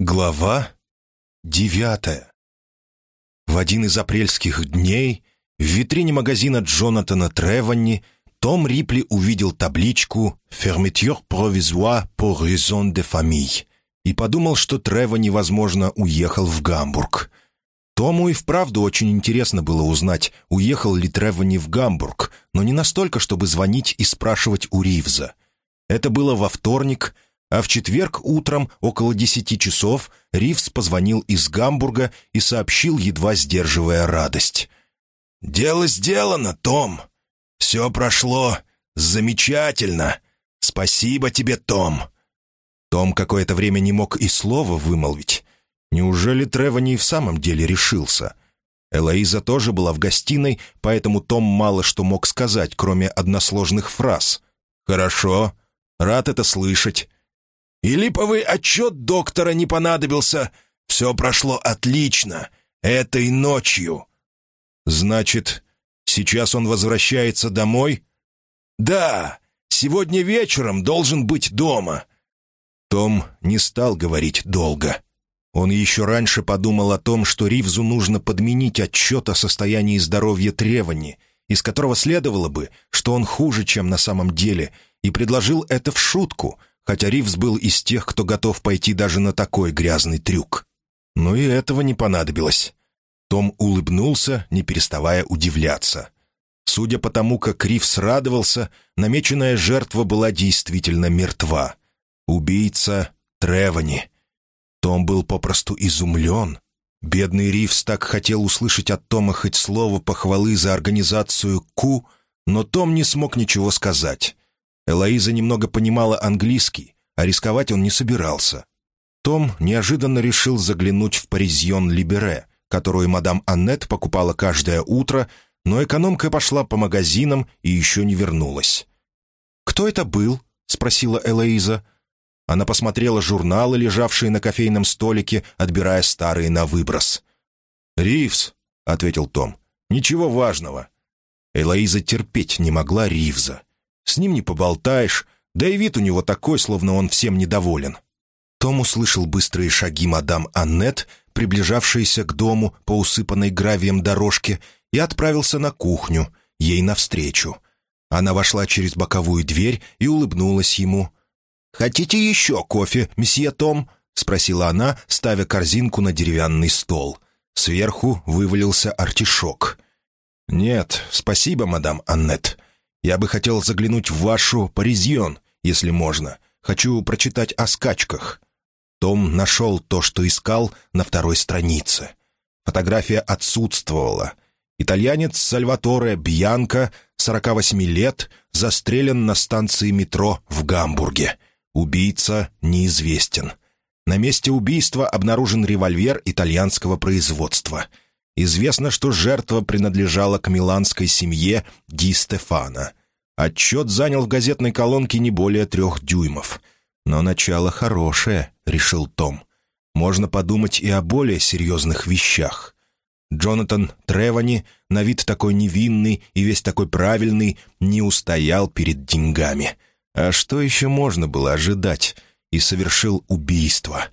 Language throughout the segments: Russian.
Глава девятая В один из апрельских дней в витрине магазина Джонатана Треванни том Рипли увидел табличку «Fermeture provisoire pour raison de famille» и подумал, что Треванни, возможно, уехал в Гамбург. Тому и вправду очень интересно было узнать, уехал ли Треванни в Гамбург, но не настолько, чтобы звонить и спрашивать у Ривза. Это было во вторник — а в четверг утром, около десяти часов, Ривз позвонил из Гамбурга и сообщил, едва сдерживая радость. «Дело сделано, Том. Все прошло замечательно. Спасибо тебе, Том». Том какое-то время не мог и слова вымолвить. Неужели Тревани и в самом деле решился? Элоиза тоже была в гостиной, поэтому Том мало что мог сказать, кроме односложных фраз. «Хорошо. Рад это слышать. И липовый отчет доктора не понадобился. Все прошло отлично. Этой ночью. Значит, сейчас он возвращается домой? Да, сегодня вечером должен быть дома. Том не стал говорить долго. Он еще раньше подумал о том, что Ривзу нужно подменить отчет о состоянии здоровья Тревани, из которого следовало бы, что он хуже, чем на самом деле, и предложил это в шутку, хотя Ривз был из тех, кто готов пойти даже на такой грязный трюк. Но и этого не понадобилось. Том улыбнулся, не переставая удивляться. Судя по тому, как Ривз радовался, намеченная жертва была действительно мертва. Убийца Тревани. Том был попросту изумлен. Бедный Ривз так хотел услышать от Тома хоть слово похвалы за организацию Ку, но Том не смог ничего сказать. Элоиза немного понимала английский, а рисковать он не собирался. Том неожиданно решил заглянуть в Паризьон Либере, которую мадам Аннет покупала каждое утро, но экономка пошла по магазинам и еще не вернулась. «Кто это был?» — спросила Элоиза. Она посмотрела журналы, лежавшие на кофейном столике, отбирая старые на выброс. «Ривз», — ответил Том, — «ничего важного». Элоиза терпеть не могла Ривза. С ним не поболтаешь, да и вид у него такой, словно он всем недоволен. Том услышал быстрые шаги мадам Аннет, приближавшиеся к дому по усыпанной гравием дорожке, и отправился на кухню, ей навстречу. Она вошла через боковую дверь и улыбнулась ему. «Хотите еще кофе, месье Том?» — спросила она, ставя корзинку на деревянный стол. Сверху вывалился артишок. «Нет, спасибо, мадам Аннет. Я бы хотел заглянуть в вашу «Паризьон», если можно. Хочу прочитать о скачках». Том нашел то, что искал, на второй странице. Фотография отсутствовала. Итальянец Сальваторе Бьянко, 48 лет, застрелен на станции метро в Гамбурге. Убийца неизвестен. На месте убийства обнаружен револьвер итальянского производства — Известно, что жертва принадлежала к миланской семье Ди Стефана. Отчет занял в газетной колонке не более трех дюймов. Но начало хорошее, решил Том. Можно подумать и о более серьезных вещах. Джонатан Тревани, на вид такой невинный и весь такой правильный, не устоял перед деньгами. А что еще можно было ожидать? И совершил убийство.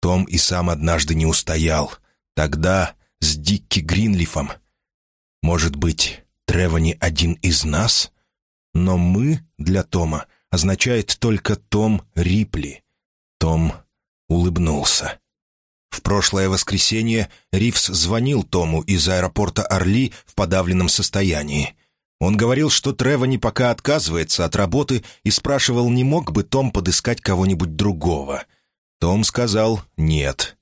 Том и сам однажды не устоял. Тогда с Дикки Гринлифом. Может быть, Тревани один из нас? Но «мы» для Тома означает только Том Рипли. Том улыбнулся. В прошлое воскресенье Ривз звонил Тому из аэропорта Орли в подавленном состоянии. Он говорил, что Тревани пока отказывается от работы и спрашивал, не мог бы Том подыскать кого-нибудь другого. Том сказал «нет».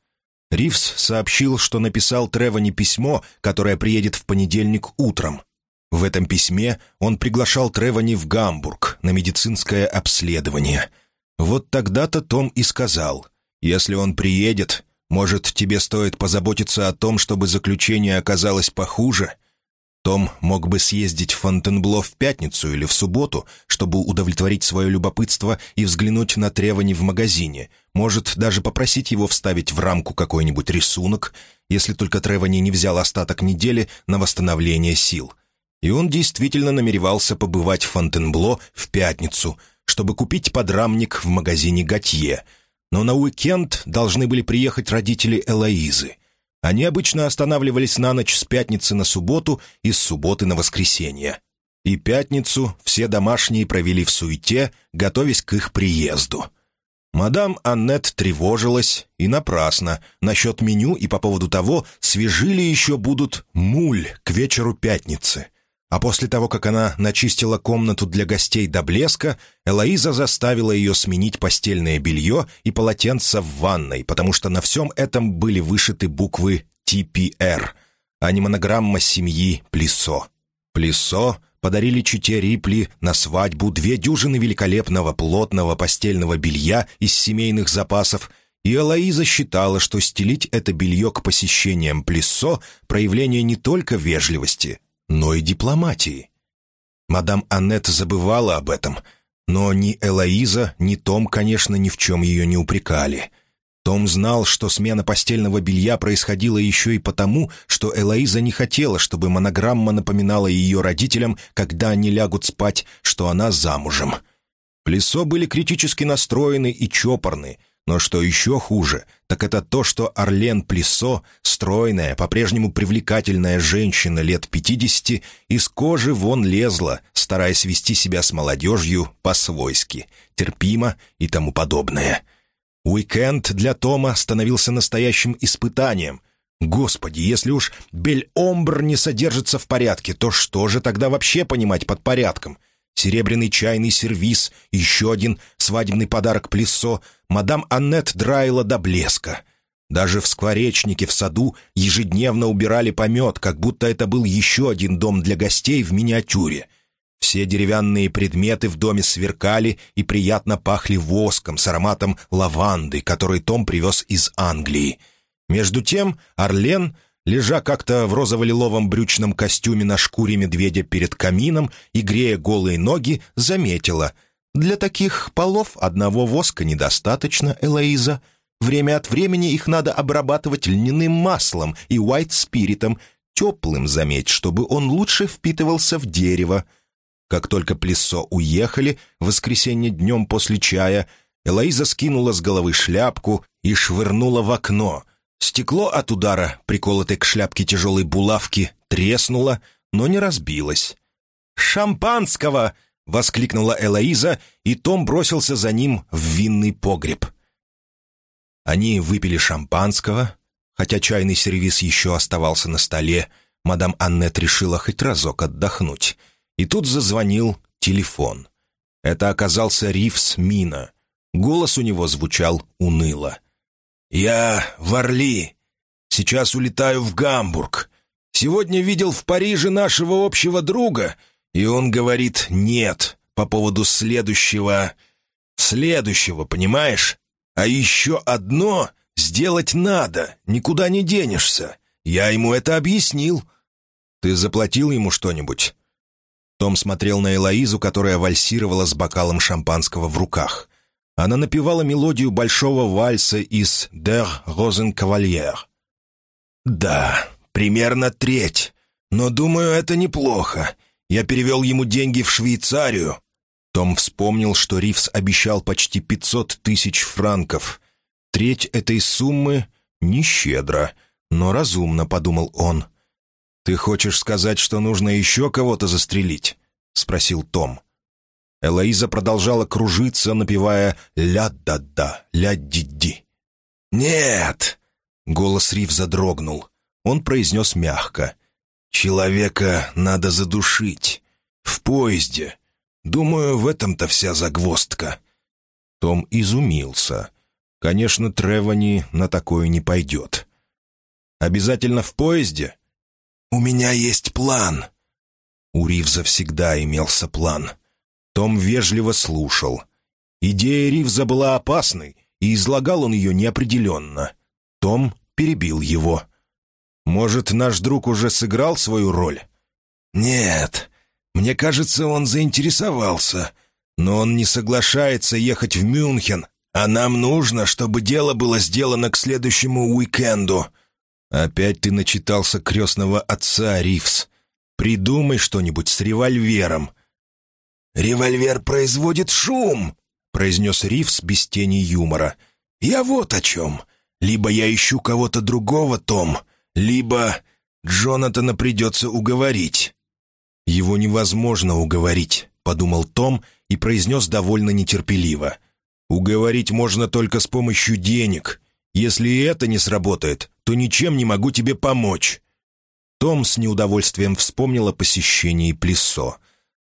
Ривз сообщил, что написал Тревони письмо, которое приедет в понедельник утром. В этом письме он приглашал Тревони в Гамбург на медицинское обследование. Вот тогда-то Том и сказал, «Если он приедет, может, тебе стоит позаботиться о том, чтобы заключение оказалось похуже?» Том мог бы съездить в Фонтенбло в пятницу или в субботу, чтобы удовлетворить свое любопытство и взглянуть на Тревани в магазине. Может, даже попросить его вставить в рамку какой-нибудь рисунок, если только Тревани не взял остаток недели на восстановление сил. И он действительно намеревался побывать в Фонтенбло в пятницу, чтобы купить подрамник в магазине «Готье». но на уикенд должны были приехать родители Элоизы. Они обычно останавливались на ночь с пятницы на субботу и с субботы на воскресенье. И пятницу все домашние провели в суете, готовясь к их приезду. Мадам Аннет тревожилась, и напрасно, насчет меню и по поводу того, свежи еще будут муль к вечеру пятницы. А после того, как она начистила комнату для гостей до блеска, Элоиза заставила ее сменить постельное белье и полотенце в ванной, потому что на всем этом были вышиты буквы «ТПР», а не монограмма семьи Плисо. Плисо подарили чите Рипли на свадьбу две дюжины великолепного плотного постельного белья из семейных запасов, и Элоиза считала, что стелить это белье к посещениям Плессо — проявление не только вежливости, но и дипломатии. Мадам Аннет забывала об этом, но ни Элоиза, ни Том, конечно, ни в чем ее не упрекали — том знал, что смена постельного белья происходила еще и потому, что Элоиза не хотела, чтобы монограмма напоминала ее родителям, когда они лягут спать, что она замужем. Плесо были критически настроены и чопорны, но что еще хуже, так это то, что Орлен Плесо, стройная, по-прежнему привлекательная женщина лет пятидесяти, из кожи вон лезла, стараясь вести себя с молодежью по-свойски, терпимо и тому подобное — Уикенд для Тома становился настоящим испытанием. Господи, если уж Бель-Омбр не содержится в порядке, то что же тогда вообще понимать под порядком? Серебряный чайный сервиз, еще один свадебный подарок Плессо, мадам Аннет драила до блеска. Даже в скворечнике в саду ежедневно убирали помет, как будто это был еще один дом для гостей в миниатюре — все деревянные предметы в доме сверкали и приятно пахли воском с ароматом лаванды, который Том привез из Англии. Между тем Орлен, лежа как-то в розово-лиловом брючном костюме на шкуре медведя перед камином и грея голые ноги, заметила. «Для таких полов одного воска недостаточно, Элоиза. Время от времени их надо обрабатывать льняным маслом и white-спиритом, теплым, заметь, чтобы он лучше впитывался в дерево». Как только Плесо уехали, в воскресенье днем после чая, Элоиза скинула с головы шляпку и швырнула в окно. Стекло от удара, приколотой к шляпке тяжелой булавки, треснуло, но не разбилось. «Шампанского!» — воскликнула Элоиза, и Том бросился за ним в винный погреб. Они выпили шампанского, хотя чайный сервиз еще оставался на столе. Мадам Аннет решила хоть разок отдохнуть — и тут зазвонил телефон. Это оказался Ривс Мина. Голос у него звучал уныло. «Я в Орли. Сейчас улетаю в Гамбург. Сегодня видел в Париже нашего общего друга, и он говорит «нет» по поводу следующего... Следующего, понимаешь? А еще одно сделать надо, никуда не денешься. Я ему это объяснил. Ты заплатил ему что-нибудь?» Том смотрел на Элоизу, которая вальсировала с бокалом шампанского в руках. Она напевала мелодию большого вальса из «Der Rosenkavalier». «Да, примерно треть. Но, думаю, это неплохо. Я перевел ему деньги в Швейцарию». Том вспомнил, что Ривз обещал почти 500 тысяч франков. Треть этой суммы нещедро, но разумно, подумал он. «Ты хочешь сказать, что нужно еще кого-то застрелить?» — спросил Том. Элоиза продолжала кружиться, напевая «ля-да-да, ля-ди-ди». «Нет!» — голос Рив задрогнул. Он произнес мягко. «Человека надо задушить. В поезде. Думаю, в этом-то вся загвоздка». Том изумился. Конечно, Тревани на такое не пойдет. «Обязательно в поезде?» «У меня есть план». У Ривза всегда имелся план. Том вежливо слушал. Идея Ривза была опасной, и излагал он ее неопределенно. Том перебил его. «Может, наш друг уже сыграл свою роль?» «Нет. Мне кажется, он заинтересовался. Но он не соглашается ехать в Мюнхен, а нам нужно, чтобы дело было сделано к следующему уикенду. «Опять ты начитался крестного отца, Ривс. Придумай что-нибудь с револьвером». «Револьвер производит шум», — произнес Ривс без тени юмора. «Я вот о чем. Либо я ищу кого-то другого, Том, либо Джонатана придется уговорить». «Его невозможно уговорить», — подумал Том и произнес довольно нетерпеливо. «Уговорить можно только с помощью денег. Если и это не сработает, то ничем не могу тебе помочь». Том с неудовольствием вспомнил о посещении Плесо.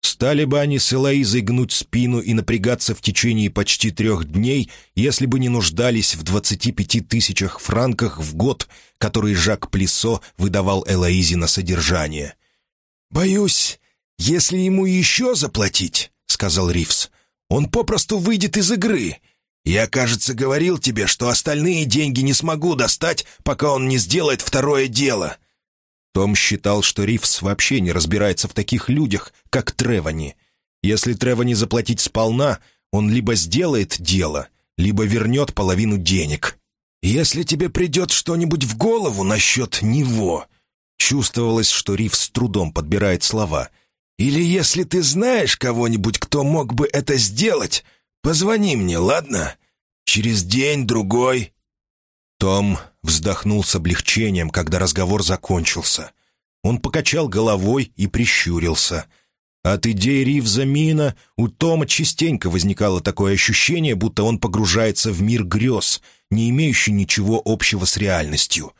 Стали бы они с Элоизой гнуть спину и напрягаться в течение почти трех дней, если бы не нуждались в 25 тысячах франках в год, которые Жак Плесо выдавал Элоизе на содержание. «Боюсь, если ему еще заплатить, — сказал Ривз, — он попросту выйдет из игры. Я, кажется, говорил тебе, что остальные деньги не смогу достать, пока он не сделает второе дело». Том считал, что Ривз вообще не разбирается в таких людях, как Тревани. Если Тревани заплатить сполна, он либо сделает дело, либо вернет половину денег. «Если тебе придет что-нибудь в голову насчет него...» Чувствовалось, что Ривз с трудом подбирает слова. «Или если ты знаешь кого-нибудь, кто мог бы это сделать, позвони мне, ладно? Через день-другой том вздохнул с облегчением, когда разговор закончился. Он покачал головой и прищурился. От идеи Ривза Мина у Тома частенько возникало такое ощущение, будто он погружается в мир грез, не имеющий ничего общего с реальностью.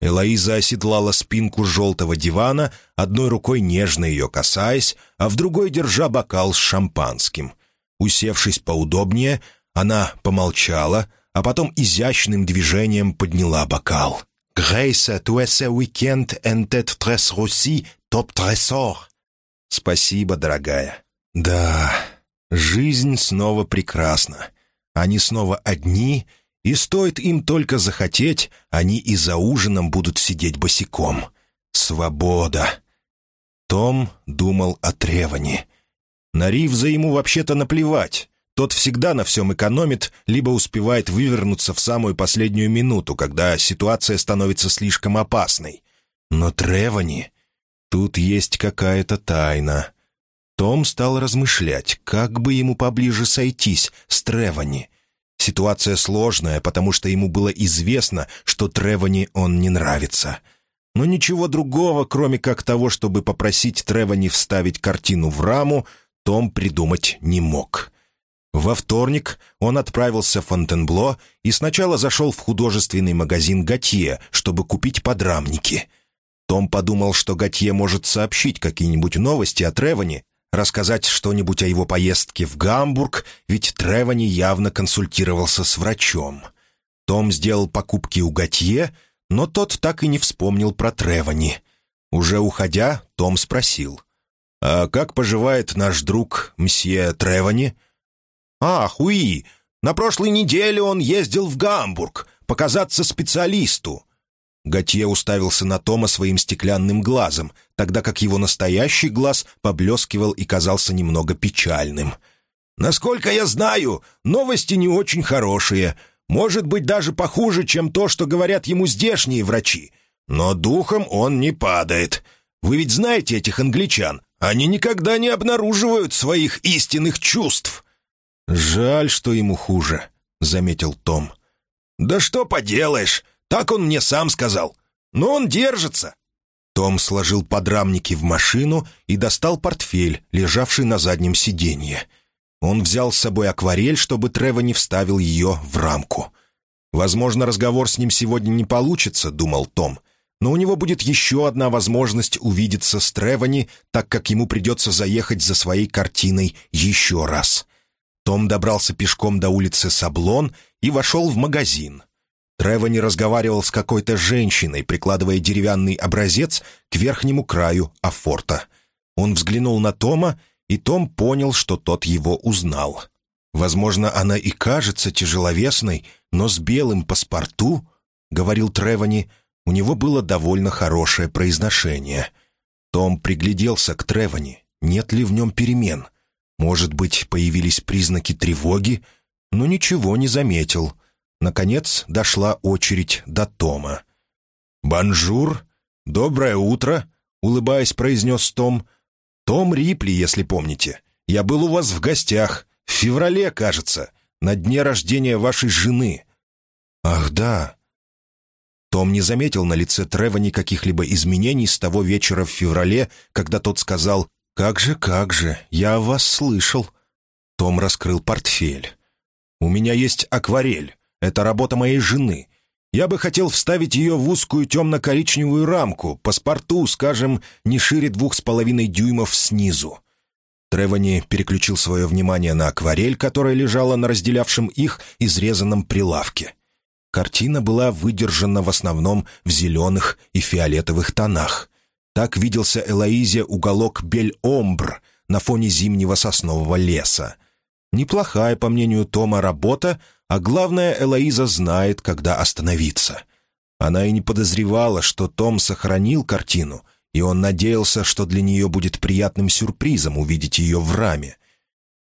Элоиза оседлала спинку желтого дивана, одной рукой нежно ее касаясь, а в другой держа бокал с шампанским. Усевшись поудобнее, она помолчала — а потом изящным движением подняла бокал. «Грейса, es weekend en tête très roussi, топ тресор». «Спасибо, дорогая». «Да, жизнь снова прекрасна. Они снова одни, и стоит им только захотеть, они и за ужином будут сидеть босиком. Свобода». Том думал о Треване. На Ривза ему вообще-то наплевать. Тот всегда на всем экономит, либо успевает вывернуться в самую последнюю минуту, когда ситуация становится слишком опасной. Но Тревани... Тут есть какая-то тайна. Том стал размышлять, как бы ему поближе сойтись с Тревани. Ситуация сложная, потому что ему было известно, что Тревани он не нравится. Но ничего другого, кроме как того, чтобы попросить Тревани вставить картину в раму, Том придумать не мог. Во вторник он отправился в Фонтенбло и сначала зашел в художественный магазин «Готье», чтобы купить подрамники. Том подумал, что Готье может сообщить какие-нибудь новости о Треване, рассказать что-нибудь о его поездке в Гамбург, ведь Тревани явно консультировался с врачом. Том сделал покупки у Готье, но тот так и не вспомнил про Тревани. Уже уходя, Том спросил, «А как поживает наш друг мсье Тревани?» «Ах, уи! На прошлой неделе он ездил в Гамбург показаться специалисту». Готье уставился на Тома своим стеклянным глазом, тогда как его настоящий глаз поблескивал и казался немного печальным. «Насколько я знаю, новости не очень хорошие. Может быть, даже похуже, чем то, что говорят ему здешние врачи. Но духом он не падает. Вы ведь знаете этих англичан? Они никогда не обнаруживают своих истинных чувств». «Жаль, что ему хуже», — заметил Том. «Да что поделаешь, так он мне сам сказал. Но он держится». Том сложил подрамники в машину и достал портфель, лежавший на заднем сиденье. Он взял с собой акварель, чтобы Трево не вставил ее в рамку. «Возможно, разговор с ним сегодня не получится», — думал Том. «Но у него будет еще одна возможность увидеться с Тревани, так как ему придется заехать за своей картиной еще раз». Том добрался пешком до улицы Саблон и вошел в магазин. Тревани разговаривал с какой-то женщиной, прикладывая деревянный образец к верхнему краю афорта. Он взглянул на Тома, и Том понял, что тот его узнал. «Возможно, она и кажется тяжеловесной, но с белым паспорту», — говорил Тревани, — у него было довольно хорошее произношение. Том пригляделся к Тревани, нет ли в нем перемен — может быть, появились признаки тревоги, но ничего не заметил. Наконец дошла очередь до Тома. «Bonjour! Доброе утро!» — улыбаясь, произнес Том. «Том Рипли, если помните. Я был у вас в гостях. В феврале, кажется, на дне рождения вашей жены. «Ах, да». Том не заметил на лице Тревани каких-либо изменений с того вечера в феврале, когда тот сказал «Как же, как же, я о вас слышал». Том раскрыл портфель. «У меня есть акварель. Это работа моей жены. Я бы хотел вставить ее в узкую темно-коричневую рамку, паспорту, скажем, не шире двух с половиной дюймов снизу». Тревани переключил свое внимание на акварель, которая лежала на разделявшем их изрезанном прилавке. Картина была выдержана в основном в зеленых и фиолетовых тонах. Так виделся Элоизе уголок Бель-Омбр на фоне зимнего соснового леса. Неплохая, по мнению Тома, работа, а главное, Элоиза знает, когда остановиться. Она и не подозревала, что Том сохранил картину, и он надеялся, что для нее будет приятным сюрпризом увидеть ее в раме.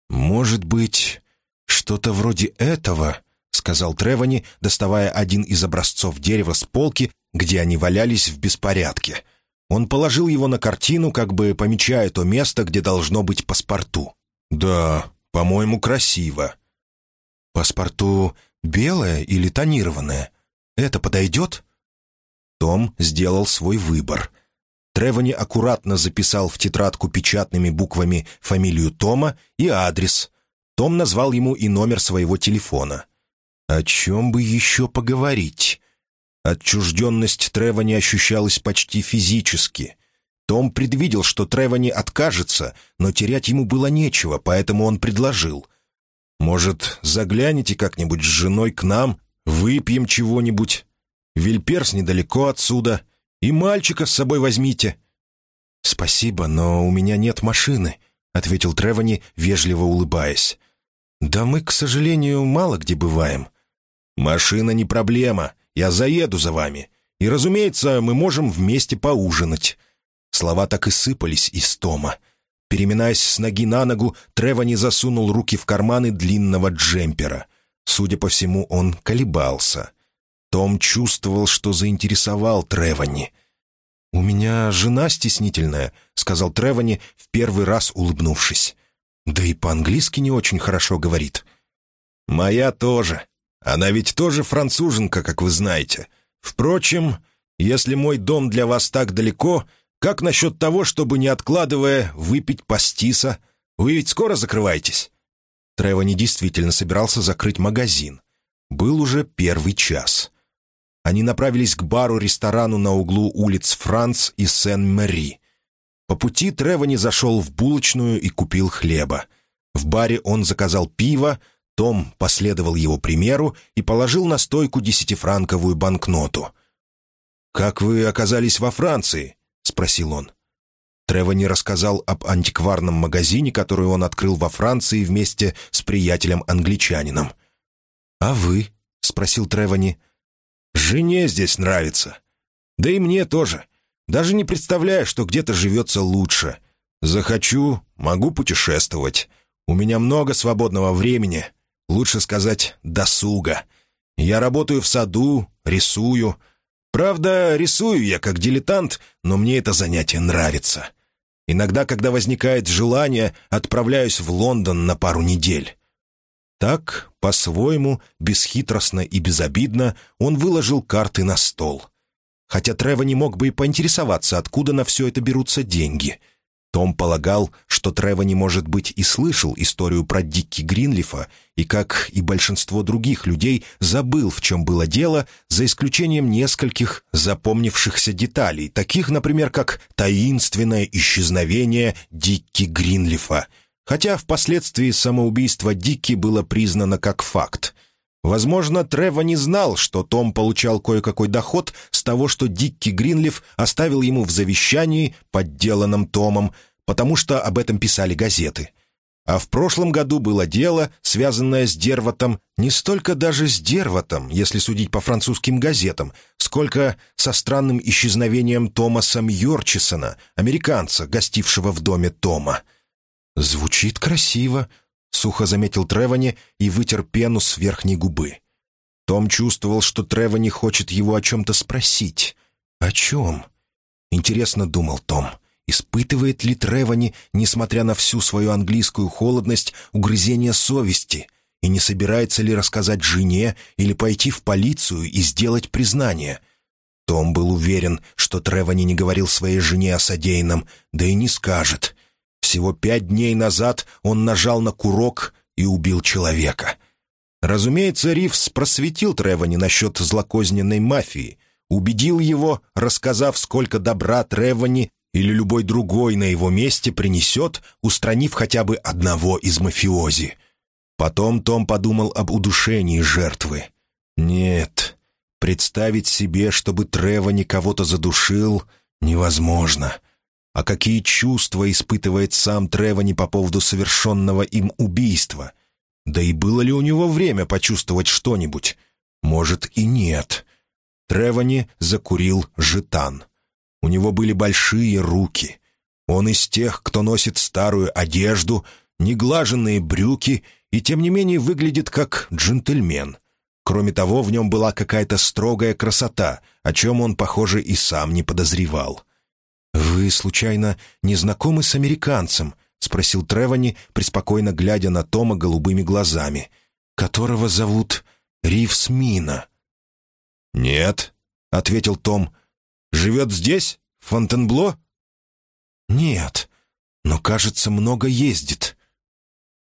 «Может быть, что-то вроде этого?» — сказал Тревани, доставая один из образцов дерева с полки, где они валялись в беспорядке. Он положил его на картину, как бы помечая то место, где должно быть паспорту. «Да, по-моему, красиво». «Паспорту белое или тонированное? Это подойдет?» Том сделал свой выбор. Тревани аккуратно записал в тетрадку печатными буквами фамилию Тома и адрес. Том назвал ему и номер своего телефона. О чем бы еще поговорить? Отчужденность Тревани ощущалась почти физически. Том предвидел, что Тревани откажется, но терять ему было нечего, поэтому он предложил. «Может, загляните как-нибудь с женой к нам, выпьем чего-нибудь? Вильперс недалеко отсюда, и мальчика с собой возьмите». «Спасибо, но у меня нет машины», — ответил Тревани, вежливо улыбаясь. «Да мы, к сожалению, мало где бываем». «Машина не проблема. Я заеду за вами. И, разумеется, мы можем вместе поужинать». Слова так и сыпались из Тома. Переминаясь с ноги на ногу, Тревани засунул руки в карманы длинного джемпера. Судя по всему, он колебался. Том чувствовал, что заинтересовал Тревани. «У меня жена стеснительная», — сказал Тревани, в первый раз улыбнувшись. «Да и по-английски не очень хорошо говорит». «Моя тоже», она ведь тоже француженка, как вы знаете. Впрочем, если мой дом для вас так далеко, как насчет того, чтобы, не откладывая, выпить пастиса? Вы ведь скоро закрываетесь?» Тревани действительно собирался закрыть магазин. Был уже первый час. Они направились к бару-ресторану на углу улиц Франц и Сен-Мэри. По пути Тревани зашел в булочную и купил хлеба. В баре он заказал пиво, том последовал его примеру и положил на стойку десятифранковую банкноту. «Как вы оказались во Франции?» — спросил он. Тревани рассказал об антикварном магазине, который он открыл во Франции вместе с приятелем-англичанином. «А вы?» — спросил Тревани. «Жене здесь нравится. Да и мне тоже. Даже не представляю, что где-то живется лучше. Захочу, могу путешествовать. У меня много свободного времени, лучше сказать, досуга. Я работаю в саду, рисую. Правда, рисую я как дилетант, но мне это занятие нравится. Иногда, когда возникает желание, отправляюсь в Лондон на пару недель. Так, по-своему, бесхитростно и безобидно, он выложил карты на стол. Хотя Трево не мог бы и поинтересоваться, откуда на все это берутся деньги — том полагал, что Трево не может быть и слышал историю про Дикки Гринлифа, и, как и большинство других людей, забыл, в чем было дело, за исключением нескольких запомнившихся деталей, таких, например, как таинственное исчезновение Дикки Гринлифа, хотя впоследствии самоубийство Дикки было признано как факт. Возможно, Трево не знал, что Том получал кое-какой доход с того, что Дикки Гринлиф оставил ему в завещании, подделанном Томом, потому что об этом писали газеты. А в прошлом году было дело, связанное с Дерватом, не столько даже с Дерватом, если судить по французским газетам, сколько со странным исчезновением Томаса Мьорчисона, американца, гостившего в доме Тома. «Звучит красиво», — сухо заметил Тревани и вытер пену с верхней губы. Том чувствовал, что Тревани хочет его о чем-то спросить. «О чем?» Интересно думал Том. Испытывает ли Тревани, несмотря на всю свою английскую холодность, угрызение совести? и не собирается ли рассказать жене или пойти в полицию и сделать признание. Том был уверен, что Тревани не говорил своей жене о содеянном, да и не скажет. Всего пять дней назад он нажал на курок и убил человека. Разумеется, Ривс просветил Тревани насчет злокозненной мафии, убедил его, рассказав, сколько добра Тревани или любой другой на его месте принесет, устранив хотя бы одного из мафиози. Потом Том подумал об удушении жертвы. Нет, представить себе, чтобы Тревани кого-то задушил, невозможно. А какие чувства испытывает сам Тревани по поводу совершенного им убийства? Да и было ли у него время почувствовать что-нибудь? Может, и нет. Тревани закурил жетан. У него были большие руки. Он из тех, кто носит старую одежду, неглаженные брюки и, тем не менее, выглядит как джентльмен. Кроме того, в нем была какая-то строгая красота, о чем он, похоже, и сам не подозревал. «Вы, случайно, не знакомы с американцем?» — спросил Тревани, преспокойно глядя на Тома голубыми глазами, которого зовут Ривс Мина. «Нет», — ответил Том, Живет здесь? В Фонтенбло?» «Нет, но, кажется, много ездит».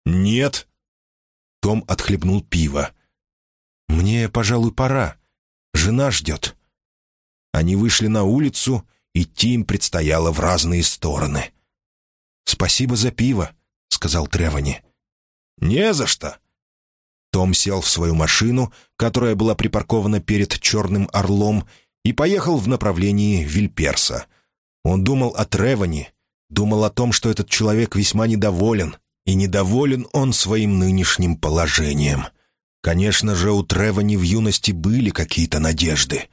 «Нет». Том отхлебнул пиво. «Мне, пожалуй, пора. Жена ждет». Они вышли на улицу, идти им предстояло в разные стороны. «Спасибо за пиво», — сказал Тревани. «Не за что». Том сел в свою машину, которая была припаркована перед «Черным орлом», и поехал в направлении Вильперса. Он думал о Треване, думал о том, что этот человек весьма недоволен, и недоволен он своим нынешним положением. Конечно же, у Тревани в юности были какие-то надежды.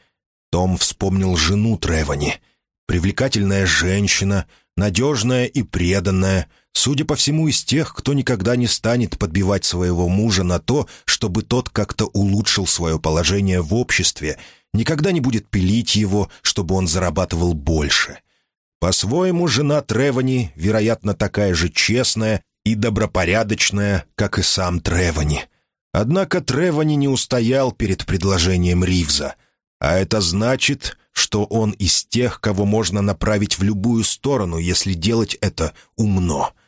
Том вспомнил жену Тревани. Привлекательная женщина, надежная и преданная, судя по всему, из тех, кто никогда не станет подбивать своего мужа на то, чтобы тот как-то улучшил свое положение в обществе никогда не будет пилить его, чтобы он зарабатывал больше. По-своему, жена Тревани, вероятно, такая же честная и добропорядочная, как и сам Тревани. Однако Тревани не устоял перед предложением Ривза, а это значит, что он из тех, кого можно направить в любую сторону, если делать это умно —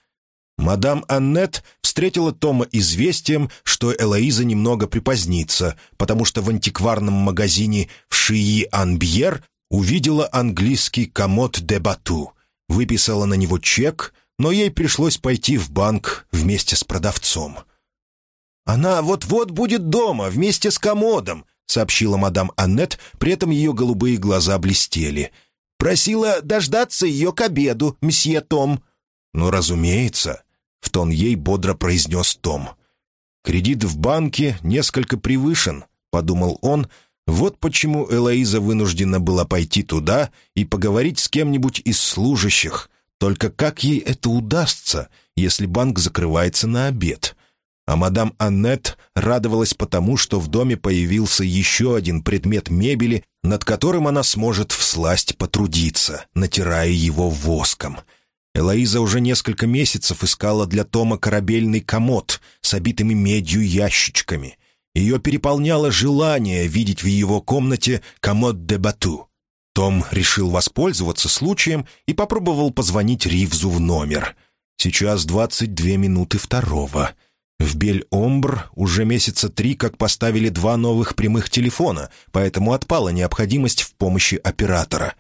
Мадам Аннет встретила Тома известием, что Элоиза немного припозднится, потому что в антикварном магазине в Шии-Анбьер увидела английский комод де Бату, выписала на него чек, но ей пришлось пойти в банк вместе с продавцом. «Она вот-вот будет дома вместе с комодом», — сообщила мадам Аннет, при этом ее голубые глаза блестели. «Просила дождаться ее к обеду, мсье Том». «Ну, разумеется», — в тон ей бодро произнес Том. «Кредит в банке несколько превышен», — подумал он, «вот почему Элоиза вынуждена была пойти туда и поговорить с кем-нибудь из служащих. Только как ей это удастся, если банк закрывается на обед?» А мадам Аннет радовалась потому, что в доме появился еще один предмет мебели, над которым она сможет всласть потрудиться, натирая его воском — Элоиза уже несколько месяцев искала для Тома корабельный комод с обитыми медью ящичками. Ее переполняло желание видеть в его комнате комод де Бату. Том решил воспользоваться случаем и попробовал позвонить Ривзу в номер. Сейчас двадцать две минуты второго. В Бель-Омбр уже месяца три как поставили два новых прямых телефона, поэтому отпала необходимость в помощи оператора.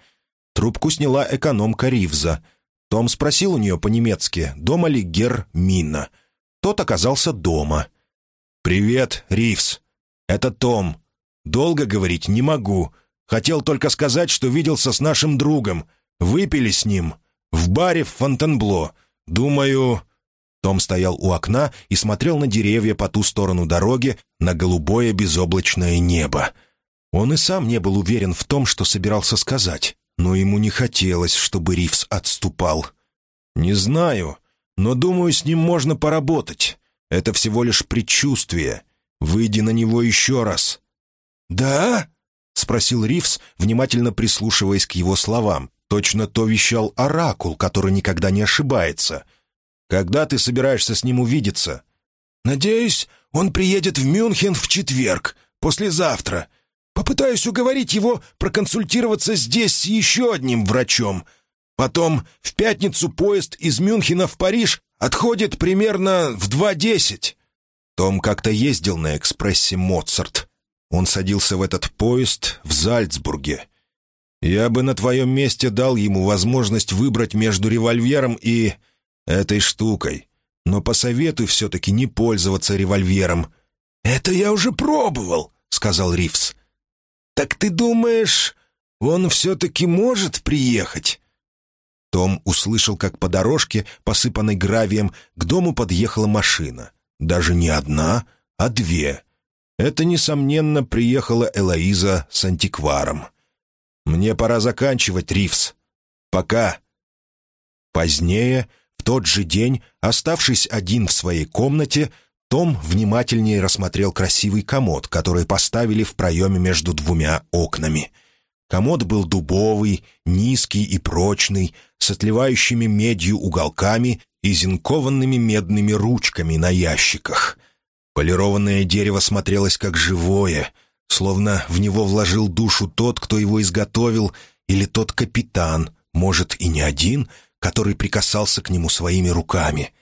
Трубку сняла экономка Ривза — том спросил у нее по-немецки, дома ли Гер Минна. Тот оказался дома. «Привет, Ривс. Это Том. Долго говорить не могу. Хотел только сказать, что виделся с нашим другом. Выпили с ним. В баре в Фонтенбло. Думаю...» Том стоял у окна и смотрел на деревья по ту сторону дороги, на голубое безоблачное небо. Он и сам не был уверен в том, что собирался сказать но ему не хотелось, чтобы Ривз отступал. «Не знаю, но думаю, с ним можно поработать. Это всего лишь предчувствие. Выйди на него еще раз». «Да?» — спросил Ривз, внимательно прислушиваясь к его словам. Точно то вещал оракул, который никогда не ошибается. «Когда ты собираешься с ним увидеться?» Надеюсь, он приедет в Мюнхен в четверг, послезавтра. Попытаюсь уговорить его проконсультироваться здесь с еще одним врачом. Потом в пятницу поезд из Мюнхена в Париж отходит примерно в 2.10». Том как-то ездил на экспрессе «Моцарт». Он садился в этот поезд в Зальцбурге. «Я бы на твоем месте дал ему возможность выбрать между револьвером и этой штукой. Но посоветуй все-таки не пользоваться револьвером». «Это я уже пробовал», — сказал Ривз. «Так ты думаешь, он все-таки может приехать?» Том услышал, как по дорожке, посыпанной гравием, к дому подъехала машина. Даже не одна, а две. Это, несомненно, приехала Элоиза с антикваром. «Мне пора заканчивать, Ривз. Пока». Позднее, тот же день, оставшись один в своей комнате, том внимательнее рассмотрел красивый комод, который поставили в проеме между двумя окнами — Комод был дубовый, низкий и прочный, с отливающими медью уголками и зинкованными медными ручками на ящиках. Полированное дерево смотрелось как живое, словно в него вложил душу тот, кто его изготовил, или тот капитан, может, и не один, который прикасался к нему своими руками.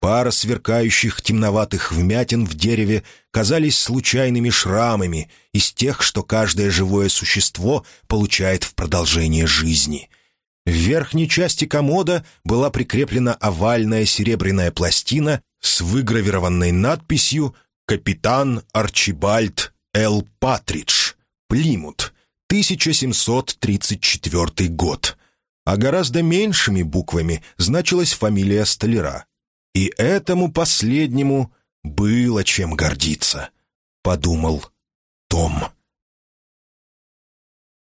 Пара сверкающих темноватых вмятин в дереве казались случайными шрамами из тех, что каждое живое существо получает в продолжении жизни. В верхней части комода была прикреплена овальная серебряная пластина с выгравированной надписью «Капитан Арчибальд Л. Патридж, Плимут, 1734 год». А гораздо меньшими буквами значилась фамилия столяра — и этому последнему было чем гордиться, подумал Том.